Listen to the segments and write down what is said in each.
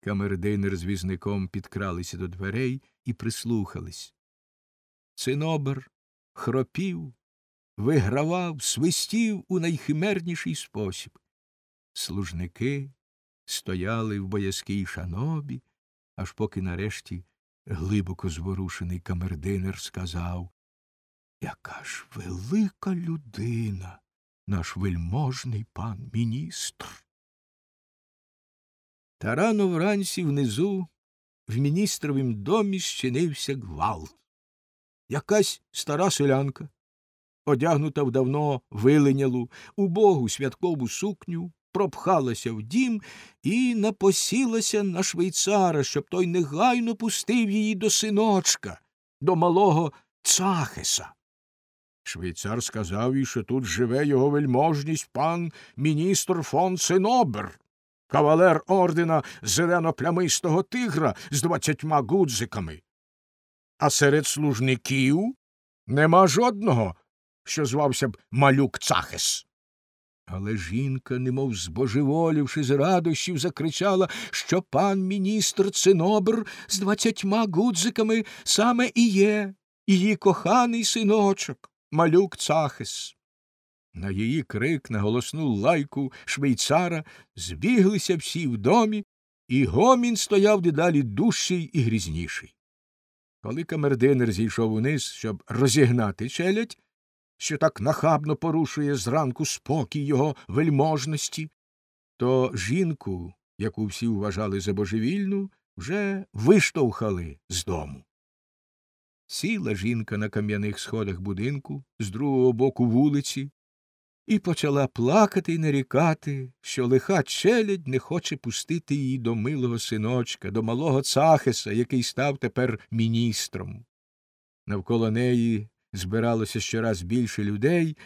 Камердинер з візником підкралися до дверей і прислухались. Цинобер хропів, вигравав, свистів у найхимерніший спосіб. Служники стояли в боязкій шанобі, аж поки нарешті глибоко зворушений камердинер сказав Яка ж велика людина, наш вельможний пан міністр. Та рано вранці внизу в міністровім домі щинився гвалт. Якась стара селянка, одягнута в давно виленялу, убогу святкову сукню, пропхалася в дім і напосілася на швейцара, щоб той негайно пустив її до синочка, до малого цахеса. Швейцар сказав їй, що тут живе його вельможність пан міністр фон Синобер, кавалер ордена зелено-плямистого тигра з двадцятьма гудзиками. А серед служників нема жодного, що звався б малюк Цахес. Але жінка, немов збожеволівши з радощів, закричала, що пан міністр Цинобр з двадцятьма гудзиками саме і є її коханий синочок, малюк Цахес. На її крик, на голосну лайку швейцара збіглися всі в домі, і гомін стояв дедалі дужчий і грізніший. Коли камердинер зійшов униз, щоб розігнати челядь, що так нахабно порушує зранку спокій його вельможності, то жінку, яку всі вважали за божевільну, вже виштовхали з дому. Сіла жінка на кам'яних сходах будинку з другого боку вулиці і почала плакати й нарікати, що лиха челядь не хоче пустити її до милого синочка, до малого Цахеса, який став тепер міністром. Навколо неї збиралося щораз більше людей,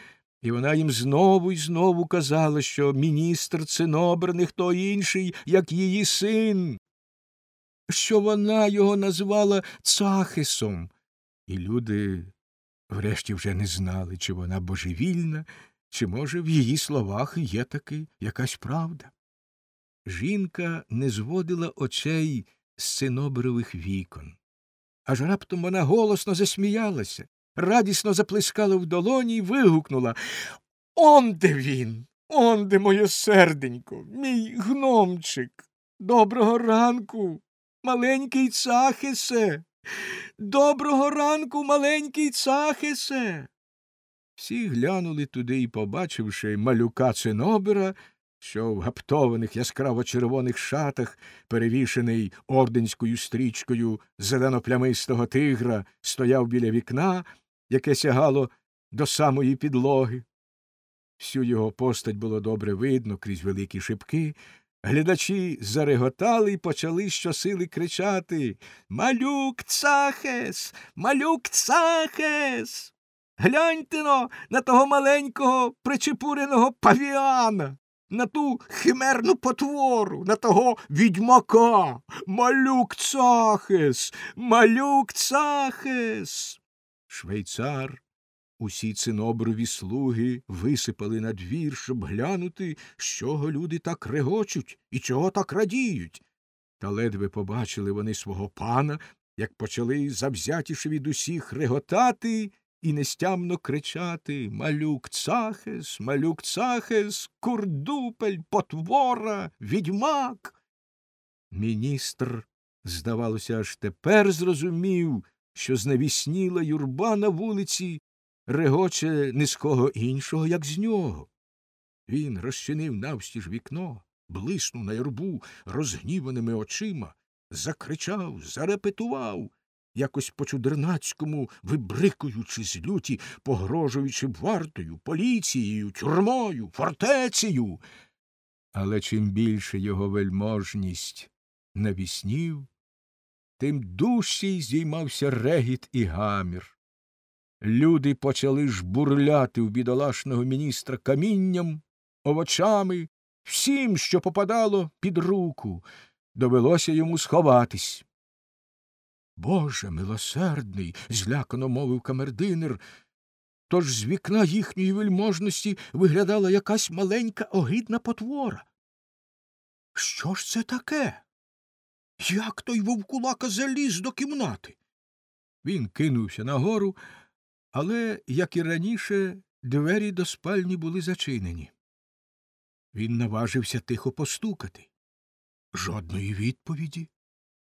і вона їм знову й знову казала, що міністр Цинобр не хто інший, як її син, що вона його назвала Цахесом. І люди врешті вже не знали, чи вона божевільна, чи, може, в її словах є таки якась правда. Жінка не зводила очей з цинобрових вікон. Аж раптом вона голосно засміялася, радісно заплескала в долоні й вигукнула Он де він, он де моє серденько, мій гномчик. Доброго ранку, маленький цахисе. Доброго ранку, маленький цахисе. Всі глянули туди і, побачивши малюка цинобера, що в гаптованих яскраво червоних шатах, перевішений орденською стрічкою зелено-плямистого тигра, стояв біля вікна, яке сягало до самої підлоги. Всю його постать було добре видно крізь великі шибки. Глядачі зареготали і почали щосили кричати Малюк цахес, малюк цахес. Гляньте но на того маленького причепуреного павіана, на ту химерну потвору, на того відьмака. Малюк цахес, малюк цахес. Швейцар, усі циноброві слуги висипали на двір, щоб глянути, з чого люди так регочуть і чого так радіють. Та ледве побачили вони свого пана, як почали завзятіше від усіх реготати і нестямно кричати Малюк цахес, малюк цахес, курдупель, потвора, відьмак. Міністр, здавалося, аж тепер зрозумів, що зневісніла юрба на вулиці регоче не з кого іншого, як з нього. Він розчинив навстіж вікно, блиснув на юрбу розгніваними очима, закричав, зарепетував, якось по чудернацькому вибрикуючи з люті, погрожуючи вартою, поліцією, тюрмою, фортецею. Але чим більше його вельможність навіснів, тим дужчий здіймався регіт і гамір. Люди почали жбурляти в бідолашного міністра камінням, овочами, всім, що попадало під руку, довелося йому сховатись. Боже милосердний, злякано мовив камердинер. Тож з вікна їхньої вельможності виглядала якась маленька огидна потвора. Що ж це таке? Як той вовкулака заліз до кімнати? Він кинувся нагору, але, як і раніше, двері до спальні були зачинені. Він наважився тихо постукати. Жодної відповіді.